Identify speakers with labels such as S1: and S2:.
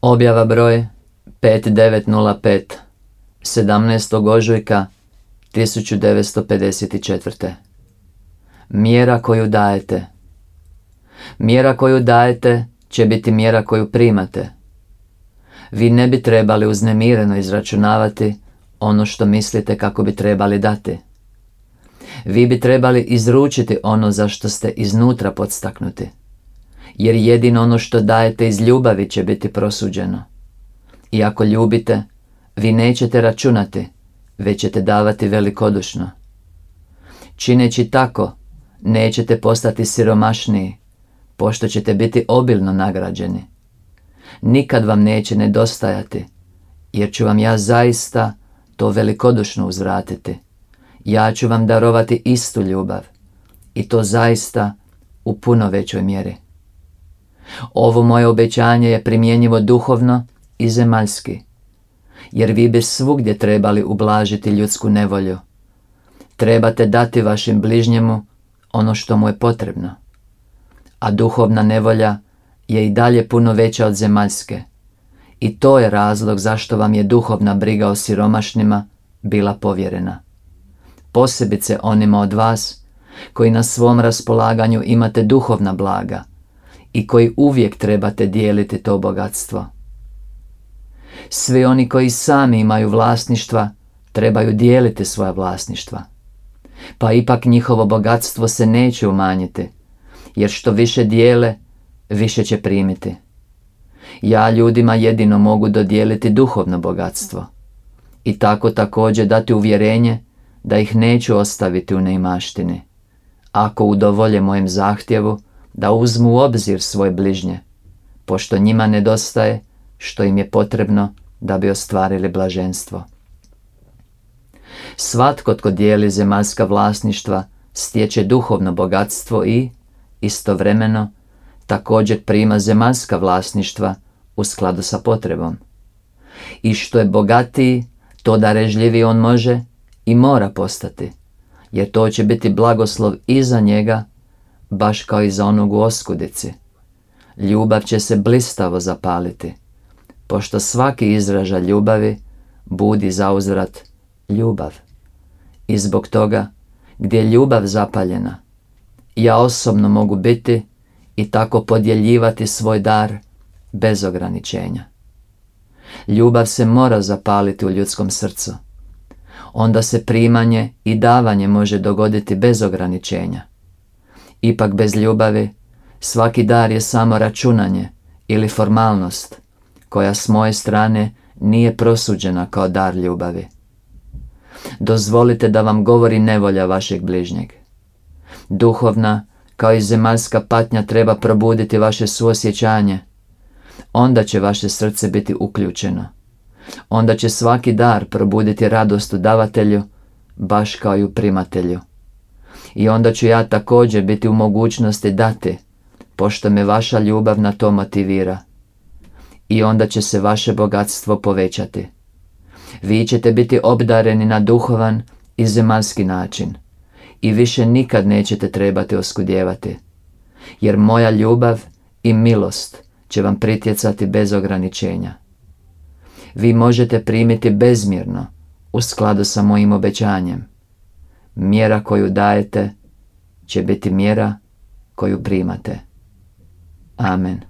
S1: Objava broj 5905 17. ožujka 1954. Mjera koju dajete Mjera koju dajete će biti mjera koju primate. Vi ne bi trebali uznemireno izračunavati ono što mislite kako bi trebali dati. Vi bi trebali izručiti ono za što ste iznutra podstaknuti. Jer jedino ono što dajete iz ljubavi će biti prosuđeno. I ako ljubite, vi nećete računati, već ćete davati velikodušno. Čineći tako, nećete postati siromašniji, pošto ćete biti obilno nagrađeni. Nikad vam neće nedostajati, jer ću vam ja zaista to velikodušno uzvratiti. Ja ću vam darovati istu ljubav i to zaista u puno većoj mjeri. Ovo moje obećanje je primjenjivo duhovno i zemaljski, jer vi bi svugdje trebali ublažiti ljudsku nevolju. Trebate dati vašim bližnjemu ono što mu je potrebno. A duhovna nevolja je i dalje puno veća od zemaljske. I to je razlog zašto vam je duhovna briga o siromašnima bila povjerena. Posebice onima od vas koji na svom raspolaganju imate duhovna blaga i koji uvijek trebate dijeliti to bogatstvo. Svi oni koji sami imaju vlasništva trebaju dijeliti svoja vlasništva. Pa ipak njihovo bogatstvo se neće umanjiti, jer što više dijele, više će primiti. Ja ljudima jedino mogu dodijeliti duhovno bogatstvo i tako također dati uvjerenje da ih neću ostaviti u neimaštini, ako udovolje mojem zahtjevu da uzmu u obzir svoje bližnje, pošto njima nedostaje što im je potrebno da bi ostvarili blaženstvo. Svatko tko dijeli zemaljska vlasništva stječe duhovno bogatstvo i, istovremeno, također prima zemaljska vlasništva u skladu sa potrebom. I što je bogatiji, to darežljiviji on može i mora postati, jer to će biti blagoslov i za njega, baš kao i za onog u oskudici. Ljubav će se blistavo zapaliti, pošto svaki izraža ljubavi budi za uzvrat ljubav. I zbog toga, gdje je ljubav zapaljena, ja osobno mogu biti i tako podjeljivati svoj dar bez ograničenja. Ljubav se mora zapaliti u ljudskom srcu. Onda se primanje i davanje može dogoditi bez ograničenja. Ipak bez ljubavi svaki dar je samo računanje ili formalnost koja s moje strane nije prosuđena kao dar ljubavi. Dozvolite da vam govori nevolja vašeg bližnjeg. Duhovna kao i zemaljska patnja treba probuditi vaše suosjećanje. Onda će vaše srce biti uključeno. Onda će svaki dar probuditi radost u davatelju, baš kao i u primatelju. I onda ću ja također biti u mogućnosti dati, pošto me vaša ljubav na to motivira. I onda će se vaše bogatstvo povećati. Vi ćete biti obdareni na duhovan i zemaljski način – i više nikad nećete trebati oskudjevati. Jer moja ljubav i milost će vam pritjecati bez ograničenja. Vi možete primiti bezmjerno u skladu sa mojim obećanjem. Mjera koju dajete će biti mjera koju primate. Amen.